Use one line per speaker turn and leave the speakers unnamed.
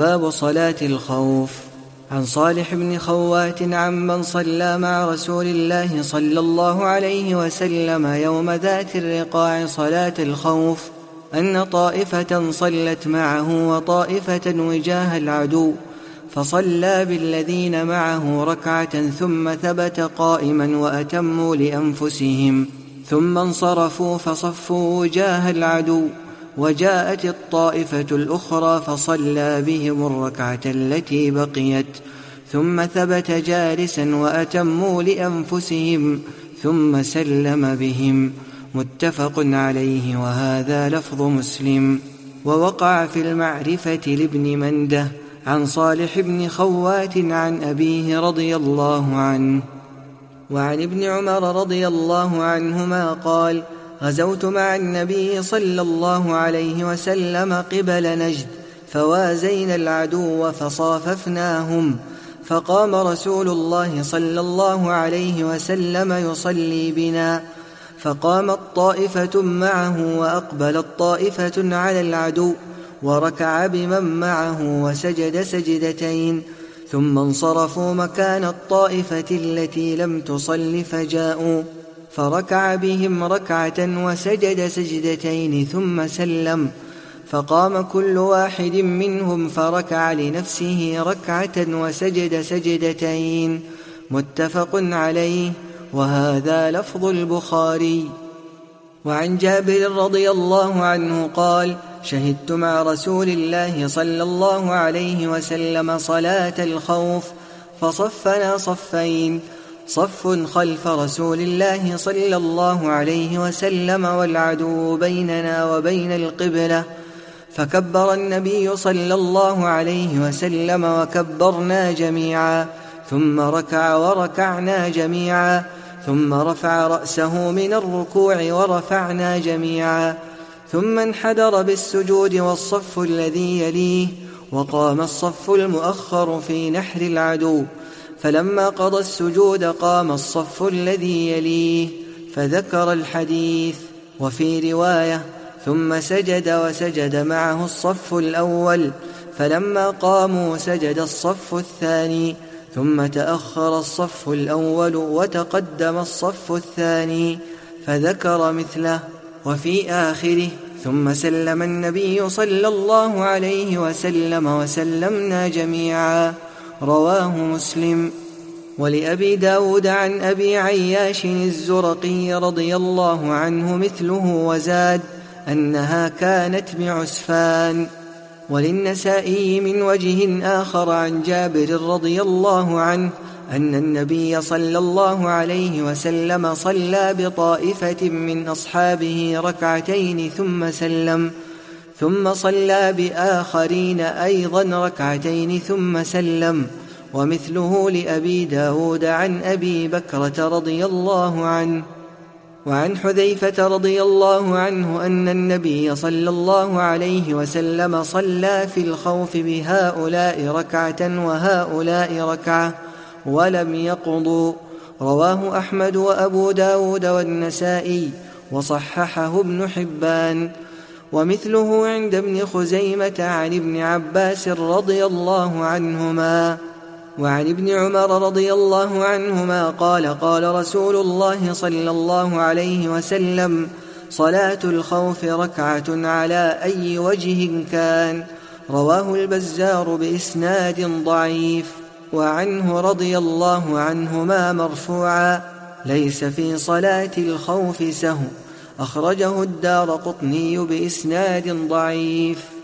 باب صلاة الخوف. عن صالح بن خوات عمن صلى مع رسول الله صلى الله عليه وسلم يوم ذات الرقاع صلاة الخوف أن طائفة صلت معه وطائفة وجاه العدو فصلى بالذين معه ركعة ثم ثبت قائما وأتموا لأنفسهم ثم انصرفوا فصفوا وجاه العدو. وجاءت الطائفة الأخرى فصلى بهم الركعة التي بقيت ثم ثبت جالسا وأتموا لأنفسهم ثم سلم بهم. متفق عليه وهذا لفظ مسلم. ووقع في المعرفة لابن منده عن صالح بن خوات عن أبيه رضي الله عنه. وعن ابن عمر رضي الله عنهما قال غزوت مع النبي صلى الله عليه وسلم قبل نجد فوازينا العدو فصاففناهم فقام رسول الله صلى الله عليه وسلم يصلي بنا فقامت طائفة معه وأقبلت طائفة على العدو وركع بمن معه وسجد سجدتين ثم انصرفوا مكان الطائفة التي لم تصل فجاءوا. فركع بهم ركعة وسجد سجدتين ثم سلم. فقام كل واحد منهم فركع لنفسه ركعة وسجد سجدتين. متفق عليه. وهذا لفظ البخاري. وعن جابر رضي الله عنه قال شهدت مع رسول الله صلى الله عليه وسلم صلاة الخوف فصفنا صفين صف خلف رسول الله صلى الله عليه وسلم والعدو بيننا وبين القبلة. فكبر النبي صلى الله عليه وسلم وكبرنا جميعا. ثم ركع وركعنا جميعا. ثم رفع رأسه من الركوع ورفعنا جميعا. ثم انحدر بالسجود والصف الذي يليه. وقام الصف المؤخر في نحر العدو. فلما قضى السجود قام الصف الذي يليه فذكر الحديث وفي رواية ثم سجد وسجد معه الصف الأول فلما قاموا سجد الصف الثاني ثم تأخر الصف الأول وتقدم الصف الثاني فذكر مثله وفي آخره ثم سلم النبي صلى الله عليه وسلم وسلمنا جميعا. رواه مسلم. ولأبي داود عن أبي عياش الزرقي رضي الله عنه مثله وزاد أنها كانت بعسفان. وللنسائي من وجه آخر عن جابر رضي الله عنه أن النبي صلى الله عليه وسلم صلى بطائفة من أصحابه ركعتين ثم سلم. ثم صلى بآخرين أيضا ركعتين ثم سلم. ومثله لأبي داود عن أبي بكرة رضي الله عنه وعن حذيفة رضي الله عنه أن النبي صلى الله عليه وسلم صلى في الخوف بهؤلاء ركعة وهؤلاء ركعة ولم يقضوا. رواه أحمد وأبو داود والنسائي وصححه ابن حبان. ومثله عند ابن خزيمة عن ابن عباس رضي الله عنهما وعن ابن عمر رضي الله عنهما قال قال رسول الله صلى الله عليه وسلم صلاة الخوف ركعة على أي وجه كان رواه البزار بإسناد ضعيف وعنه رضي الله عنهما مرفوعا ليس في صلاة الخوف سهو. أخرجه الدار قطني بإسناد ضعيف.